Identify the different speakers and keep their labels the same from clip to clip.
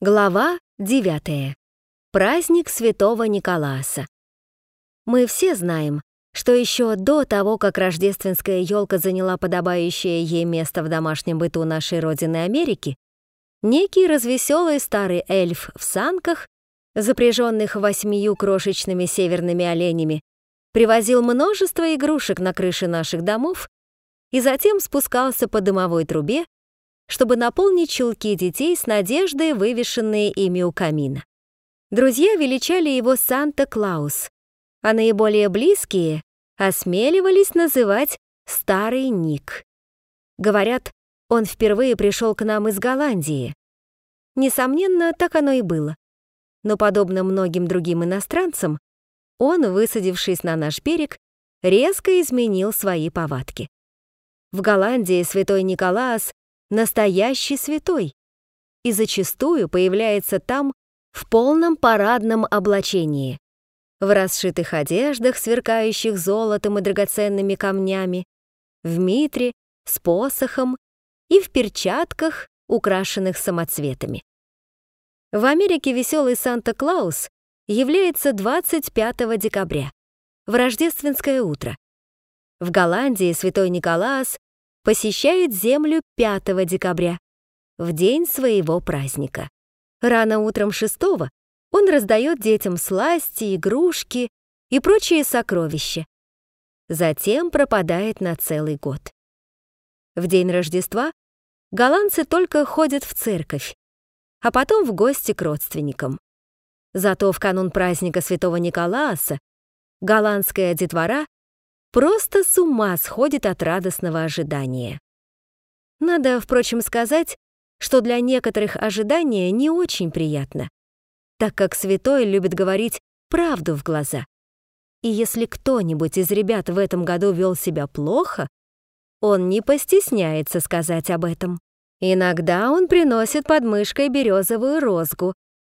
Speaker 1: Глава 9. Праздник Святого Николааса. Мы все знаем, что еще до того, как рождественская елка заняла подобающее ей место в домашнем быту нашей Родины Америки, некий развеселый старый эльф в санках, запряженных восьмию крошечными северными оленями, привозил множество игрушек на крыши наших домов и затем спускался по дымовой трубе, чтобы наполнить чулки детей с надеждой, вывешенные ими у камина. Друзья величали его Санта-Клаус, а наиболее близкие осмеливались называть «Старый Ник». Говорят, он впервые пришел к нам из Голландии. Несомненно, так оно и было. Но, подобно многим другим иностранцам, он, высадившись на наш берег, резко изменил свои повадки. В Голландии святой Николаас настоящий святой и зачастую появляется там в полном парадном облачении, в расшитых одеждах, сверкающих золотом и драгоценными камнями, в митре, с посохом и в перчатках, украшенных самоцветами. В Америке веселый Санта-Клаус является 25 декабря, в рождественское утро. В Голландии святой Николаас посещает Землю 5 декабря, в день своего праздника. Рано утром 6 он раздает детям сласти, игрушки и прочие сокровища. Затем пропадает на целый год. В день Рождества голландцы только ходят в церковь, а потом в гости к родственникам. Зато в канун праздника Святого Николааса голландская детвора просто с ума сходит от радостного ожидания. Надо, впрочем, сказать, что для некоторых ожидание не очень приятно, так как святой любит говорить правду в глаза. И если кто-нибудь из ребят в этом году вел себя плохо, он не постесняется сказать об этом. Иногда он приносит под мышкой березовую розгу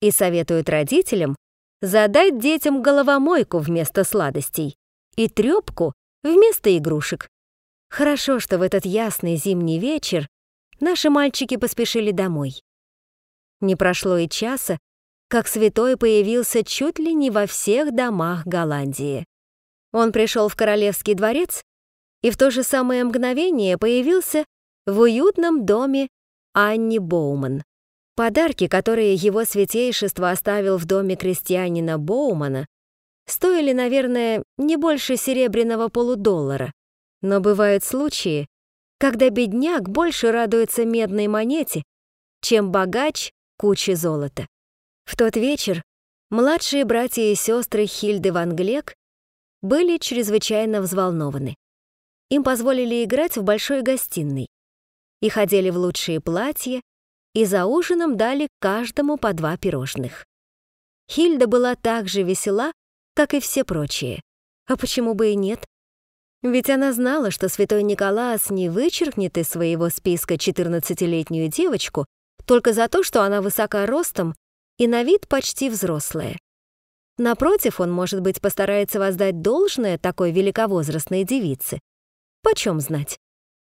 Speaker 1: и советует родителям задать детям головомойку вместо сладостей и трёпку вместо игрушек. Хорошо, что в этот ясный зимний вечер наши мальчики поспешили домой. Не прошло и часа, как святой появился чуть ли не во всех домах Голландии. Он пришел в королевский дворец и в то же самое мгновение появился в уютном доме Анни Боуман. Подарки, которые его святейшество оставил в доме крестьянина Боумана, стоили, наверное, не больше серебряного полудоллара. Но бывают случаи, когда бедняк больше радуется медной монете, чем богач куче золота. В тот вечер младшие братья и сестры Хильды Ван Глек были чрезвычайно взволнованы. Им позволили играть в большой гостиной. и ходили в лучшие платья, и за ужином дали каждому по два пирожных. Хильда была так же весела, как и все прочие. А почему бы и нет? Ведь она знала, что святой Николас не вычеркнет из своего списка 14-летнюю девочку только за то, что она высока ростом и на вид почти взрослая. Напротив, он, может быть, постарается воздать должное такой великовозрастной девице. Почем знать?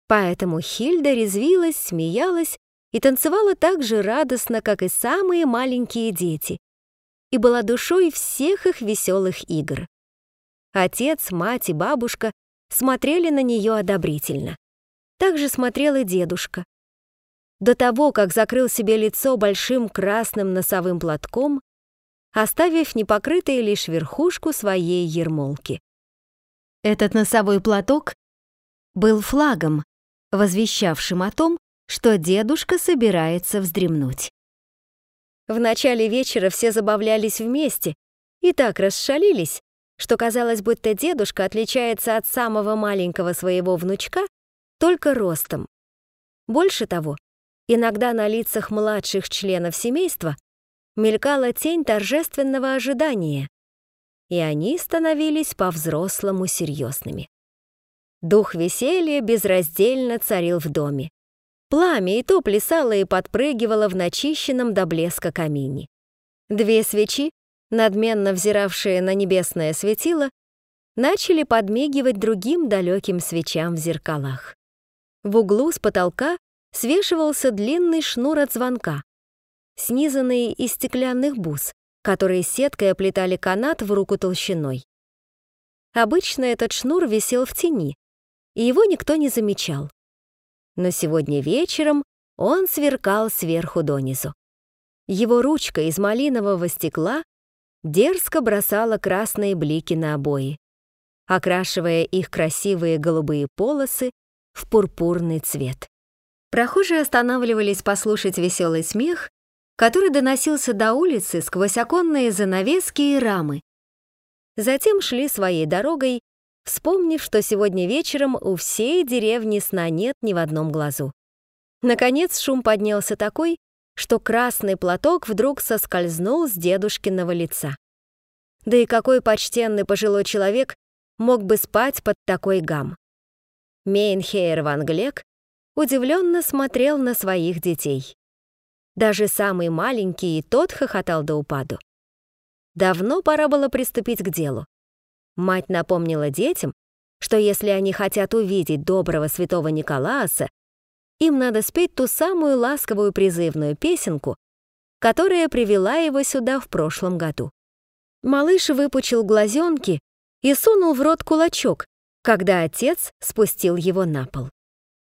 Speaker 1: Поэтому Хильда резвилась, смеялась и танцевала так же радостно, как и самые маленькие дети, и была душой всех их веселых игр. Отец, мать и бабушка смотрели на нее одобрительно. Так же смотрел и дедушка. До того, как закрыл себе лицо большим красным носовым платком, оставив непокрытой лишь верхушку своей ермолки. Этот носовой платок был флагом, возвещавшим о том, что дедушка собирается вздремнуть. В начале вечера все забавлялись вместе и так расшалились, что казалось, будто дедушка отличается от самого маленького своего внучка только ростом. Больше того, иногда на лицах младших членов семейства мелькала тень торжественного ожидания, и они становились по-взрослому серьезными. Дух веселья безраздельно царил в доме. Пламя и то плясало и подпрыгивало в начищенном до блеска камине. Две свечи, надменно взиравшие на небесное светило, начали подмигивать другим далеким свечам в зеркалах. В углу с потолка свешивался длинный шнур от звонка, снизанные из стеклянных бус, которые сеткой оплетали канат в руку толщиной. Обычно этот шнур висел в тени, и его никто не замечал. Но сегодня вечером он сверкал сверху донизу. Его ручка из малинового стекла дерзко бросала красные блики на обои, окрашивая их красивые голубые полосы в пурпурный цвет. Прохожие останавливались послушать веселый смех, который доносился до улицы сквозь оконные занавески и рамы. Затем шли своей дорогой, вспомнив, что сегодня вечером у всей деревни сна нет ни в одном глазу. Наконец шум поднялся такой, что красный платок вдруг соскользнул с дедушкиного лица. Да и какой почтенный пожилой человек мог бы спать под такой гам? Мейнхейр Ван Глек удивленно смотрел на своих детей. Даже самый маленький и тот хохотал до упаду. Давно пора было приступить к делу. Мать напомнила детям, что если они хотят увидеть доброго святого Николааса, им надо спеть ту самую ласковую призывную песенку, которая привела его сюда в прошлом году. Малыш выпучил глазенки и сунул в рот кулачок, когда отец спустил его на пол.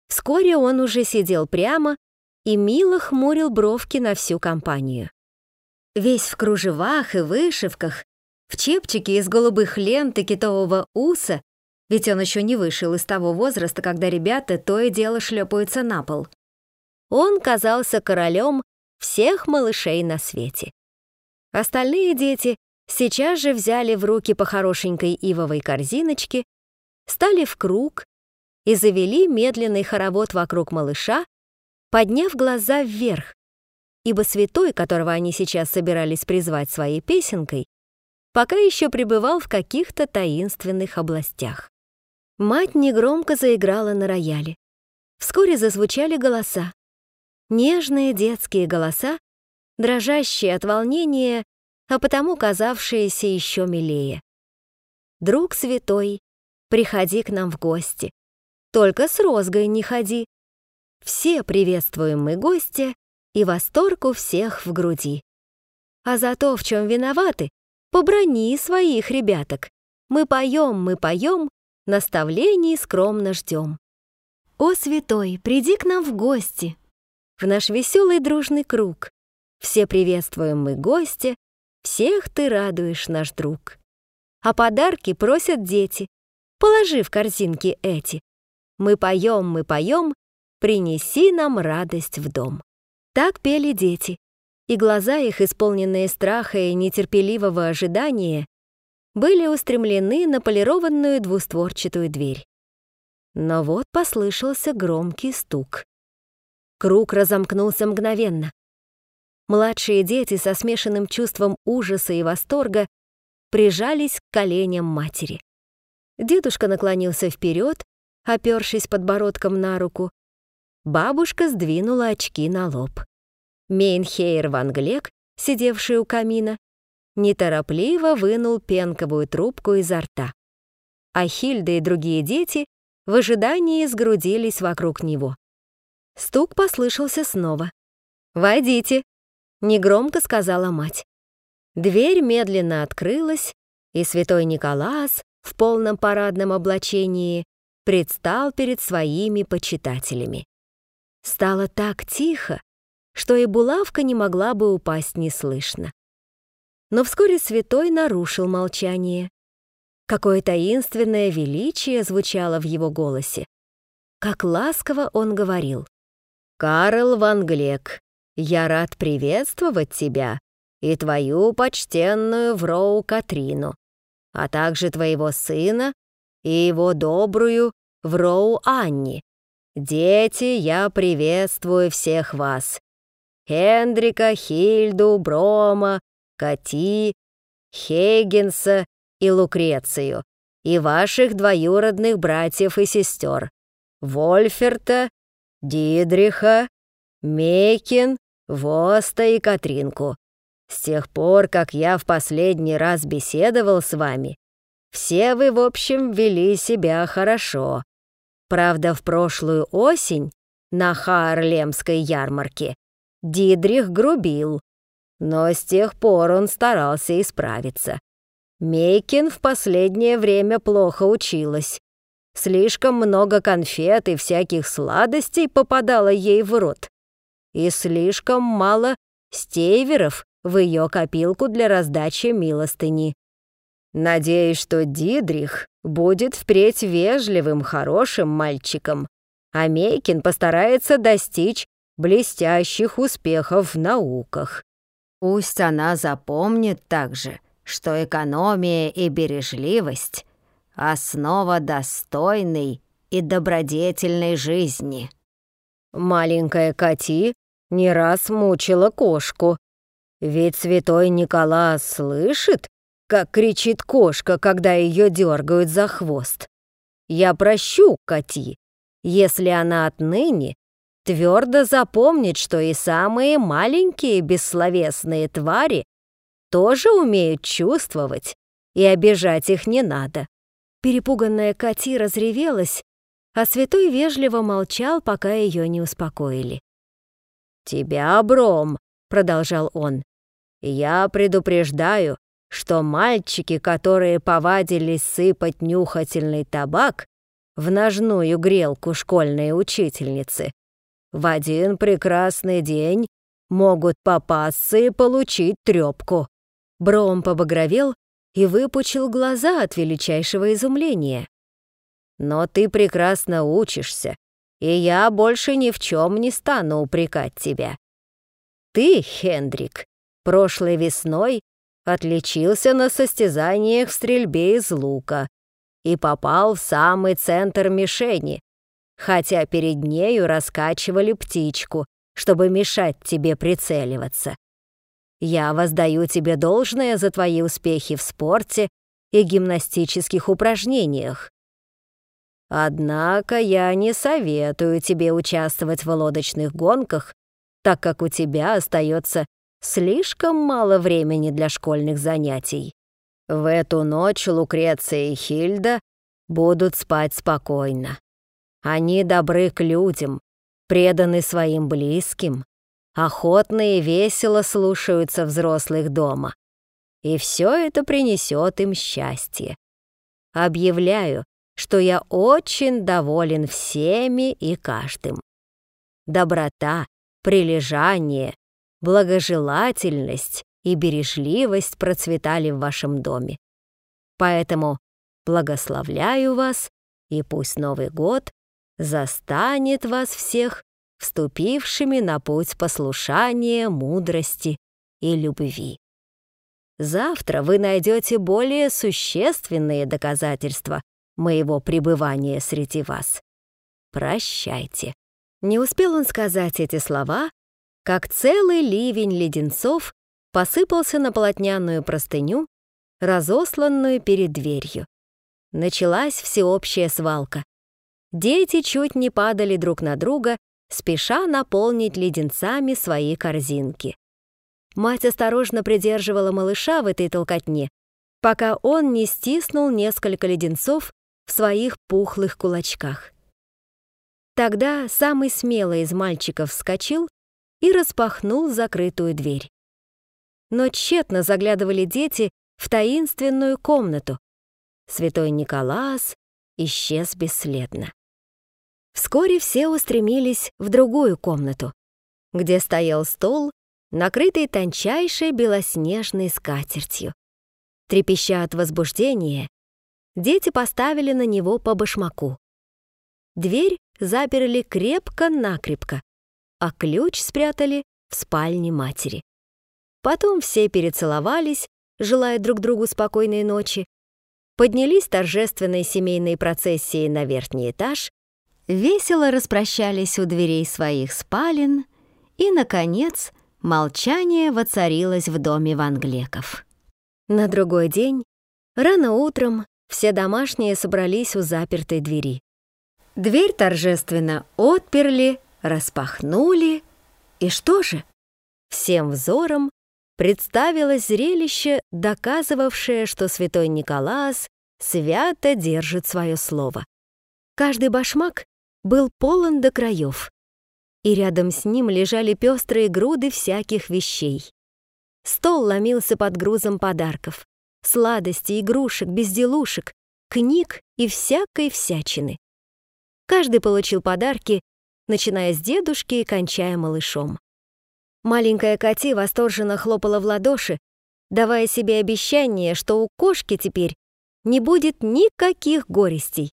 Speaker 1: Вскоре он уже сидел прямо и мило хмурил бровки на всю компанию. Весь в кружевах и вышивках, в чепчике из голубых лент и китового уса, ведь он еще не вышел из того возраста, когда ребята то и дело шлепаются на пол. Он казался королем всех малышей на свете. Остальные дети сейчас же взяли в руки по хорошенькой ивовой корзиночке, стали в круг и завели медленный хоровод вокруг малыша, подняв глаза вверх, ибо святой, которого они сейчас собирались призвать своей песенкой, пока еще пребывал в каких-то таинственных областях. Мать негромко заиграла на рояле. Вскоре зазвучали голоса. Нежные детские голоса, дрожащие от волнения, а потому казавшиеся еще милее. «Друг святой, приходи к нам в гости. Только с розгой не ходи. Все приветствуем мы гостя, и восторг у всех в груди. А за то, в чем виноваты, поброни своих ребяток. Мы поем, мы поем, наставлений скромно ждем. О, святой, приди к нам в гости, в наш веселый дружный круг. Все приветствуем мы гостя, всех ты радуешь, наш друг. А подарки просят дети, положи в корзинки эти. Мы поем, мы поем, принеси нам радость в дом. Так пели дети, и глаза их, исполненные страха и нетерпеливого ожидания, были устремлены на полированную двустворчатую дверь. Но вот послышался громкий стук. Круг разомкнулся мгновенно. Младшие дети со смешанным чувством ужаса и восторга прижались к коленям матери. Дедушка наклонился вперед, опершись подбородком на руку, Бабушка сдвинула очки на лоб. Мейнхейр Ван Глек, сидевший у камина, неторопливо вынул пенковую трубку изо рта. А Хильда и другие дети в ожидании сгрудились вокруг него. Стук послышался снова. «Войдите», — негромко сказала мать. Дверь медленно открылась, и святой Николас в полном парадном облачении предстал перед своими почитателями. Стало так тихо, что и булавка не могла бы упасть неслышно. Но вскоре святой нарушил молчание. Какое таинственное величие звучало в его голосе. Как ласково он говорил. «Карл Ван Глек, я рад приветствовать тебя и твою почтенную Вроу Катрину, а также твоего сына и его добрую Вроу Анни, Дети, я приветствую всех вас. Хендрика, Хильду, Брома, Кати, Хейгенса и Лукрецию, и ваших двоюродных братьев и сестер, Вольферта, Дидриха, Мейкин, Воста и Катринку. С тех пор, как я в последний раз беседовал с вами, все вы, в общем, вели себя хорошо. Правда, в прошлую осень на Хаарлемской ярмарке Дидрих грубил, но с тех пор он старался исправиться. Мейкин в последнее время плохо училась. Слишком много конфет и всяких сладостей попадало ей в рот. И слишком мало стейверов в ее копилку для раздачи милостыни. Надеюсь, что Дидрих будет впредь вежливым, хорошим мальчиком, а Мейкин постарается достичь блестящих успехов в науках. Пусть она запомнит также, что экономия и бережливость — основа достойной и добродетельной жизни. Маленькая Кати не раз мучила кошку, ведь святой Николас слышит, как кричит кошка, когда ее дергают за хвост. Я прощу Кати, если она отныне твердо запомнит, что и самые маленькие бессловесные твари тоже умеют чувствовать, и обижать их не надо. Перепуганная Кати разревелась, а святой вежливо молчал, пока ее не успокоили. «Тебя, Бром», — продолжал он, — «я предупреждаю, что мальчики, которые повадились сыпать нюхательный табак в ножную грелку школьной учительницы, в один прекрасный день могут попасться и получить трёпку. Бром побагровел и выпучил глаза от величайшего изумления. «Но ты прекрасно учишься, и я больше ни в чем не стану упрекать тебя. Ты, Хендрик, прошлой весной отличился на состязаниях в стрельбе из лука и попал в самый центр мишени, хотя перед нею раскачивали птичку, чтобы мешать тебе прицеливаться. Я воздаю тебе должное за твои успехи в спорте и гимнастических упражнениях. Однако я не советую тебе участвовать в лодочных гонках, так как у тебя остается слишком мало времени для школьных занятий. В эту ночь Лукреция и Хильда будут спать спокойно. Они добры к людям, преданы своим близким, охотно и весело слушаются взрослых дома. И все это принесет им счастье. Объявляю, что я очень доволен всеми и каждым. Доброта, прилежание, благожелательность и бережливость процветали в вашем доме. Поэтому благословляю вас, и пусть Новый год застанет вас всех вступившими на путь послушания, мудрости и любви. Завтра вы найдете более существенные доказательства моего пребывания среди вас. Прощайте. Не успел он сказать эти слова, как целый ливень леденцов посыпался на полотняную простыню, разосланную перед дверью. Началась всеобщая свалка. Дети чуть не падали друг на друга, спеша наполнить леденцами свои корзинки. Мать осторожно придерживала малыша в этой толкотне, пока он не стиснул несколько леденцов в своих пухлых кулачках. Тогда самый смелый из мальчиков вскочил и распахнул закрытую дверь. Но тщетно заглядывали дети в таинственную комнату. Святой Николас исчез бесследно. Вскоре все устремились в другую комнату, где стоял стол, накрытый тончайшей белоснежной скатертью. Трепеща от возбуждения, дети поставили на него по башмаку. Дверь заперли крепко-накрепко, а ключ спрятали в спальне матери. Потом все перецеловались, желая друг другу спокойной ночи, поднялись торжественной семейной процессией на верхний этаж, весело распрощались у дверей своих спален и, наконец, молчание воцарилось в доме Ванглеков. На другой день, рано утром, все домашние собрались у запертой двери. Дверь торжественно отперли, распахнули, и что же? Всем взором представилось зрелище, доказывавшее, что святой Николас свято держит свое слово. Каждый башмак был полон до краев. и рядом с ним лежали пестрые груды всяких вещей. Стол ломился под грузом подарков, сладостей, игрушек, безделушек, книг и всякой всячины. Каждый получил подарки, начиная с дедушки и кончая малышом. Маленькая Кати восторженно хлопала в ладоши, давая себе обещание, что у кошки теперь не будет никаких горестей.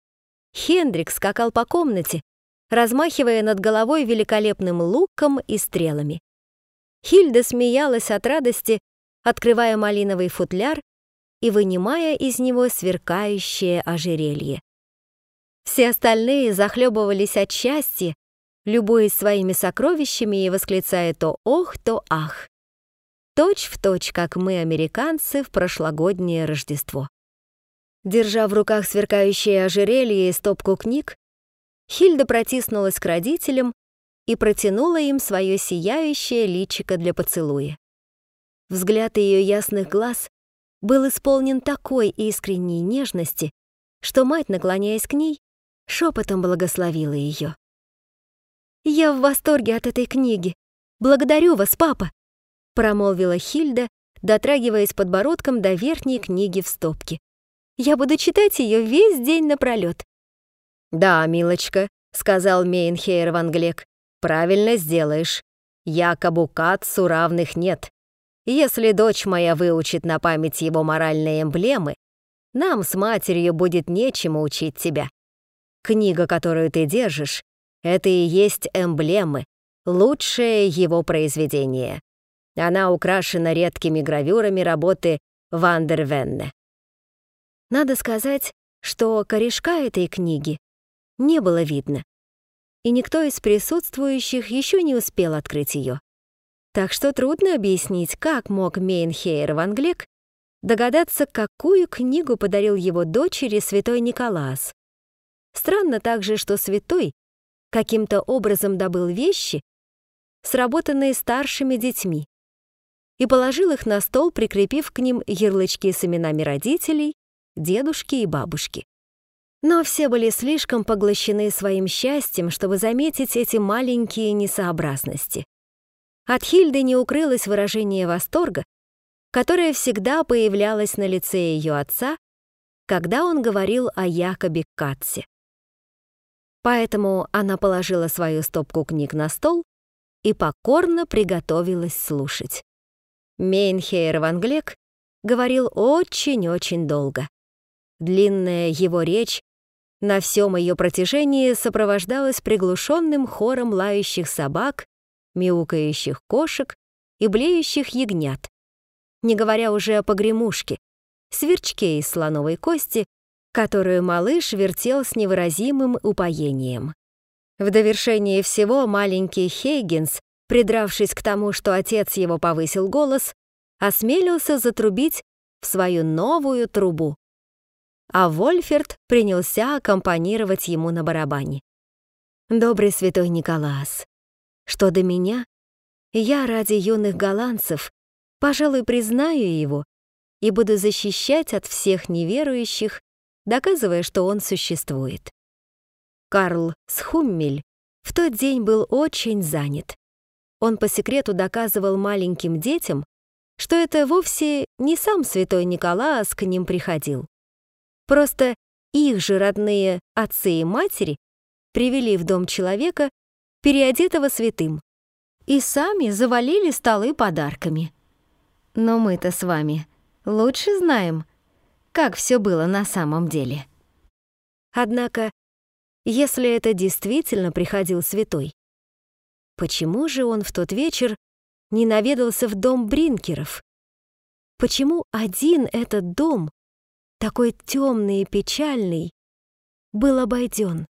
Speaker 1: Хендрик скакал по комнате, размахивая над головой великолепным луком и стрелами. Хильда смеялась от радости, открывая малиновый футляр и вынимая из него сверкающее ожерелье. Все остальные захлебывались от счастья, любуясь своими сокровищами и восклицая то «ох», то «ах». Точь в точь, как мы, американцы, в прошлогоднее Рождество. Держа в руках сверкающее ожерелье и стопку книг, Хильда протиснулась к родителям и протянула им свое сияющее личико для поцелуя. Взгляд ее ясных глаз был исполнен такой искренней нежности, что мать, наклоняясь к ней, шепотом благословила ее. «Я в восторге от этой книги. Благодарю вас, папа!» промолвила Хильда, дотрагиваясь подбородком до верхней книги в стопке. «Я буду читать ее весь день напролет.
Speaker 2: «Да, милочка», — сказал Мейнхейр Ван Глек, — «правильно сделаешь. Якобу Катсу равных нет. Если дочь моя выучит на память его моральные эмблемы, нам с матерью будет нечему учить тебя. Книга, которую ты держишь, это и есть эмблемы, лучшее его произведение. Она украшена редкими гравюрами работы Вандервенне.
Speaker 1: Надо сказать, что корешка этой книги не было видно. И никто из присутствующих еще не успел открыть ее. Так что трудно объяснить, как мог Мейнхейр Ван Глек догадаться, какую книгу подарил его дочери святой Николас. Странно также, что святой каким-то образом добыл вещи, сработанные старшими детьми, и положил их на стол, прикрепив к ним ярлычки с именами родителей, дедушки и бабушки. Но все были слишком поглощены своим счастьем, чтобы заметить эти маленькие несообразности. От Хильды не укрылось выражение восторга, которое всегда появлялось на лице ее отца, когда он говорил о Якобе Катсе. Поэтому она положила свою стопку книг на стол и покорно приготовилась слушать. Мейнхейр Ван Глек говорил очень-очень долго. Длинная его речь на всем ее протяжении сопровождалась приглушенным хором лающих собак, мяукающих кошек и блеющих ягнят, не говоря уже о погремушке, сверчке из слоновой кости, которую малыш вертел с невыразимым упоением. В довершение всего маленький Хейгенс, придравшись к тому, что отец его повысил голос, осмелился затрубить в свою новую трубу а Вольферт принялся аккомпанировать ему на барабане. «Добрый святой Николас, что до меня, я ради юных голландцев, пожалуй, признаю его и буду защищать от всех неверующих, доказывая, что он существует». Карл Схуммель в тот день был очень занят. Он по секрету доказывал маленьким детям, что это вовсе не сам святой Николас к ним приходил. Просто их же родные отцы и матери привели в дом человека, переодетого святым, и сами завалили столы подарками. Но мы-то с вами лучше знаем, как все было на самом деле. Однако, если это действительно приходил святой, почему же он в тот вечер не наведался в дом Бринкеров? Почему один этот дом такой темный и печальный, был обойден.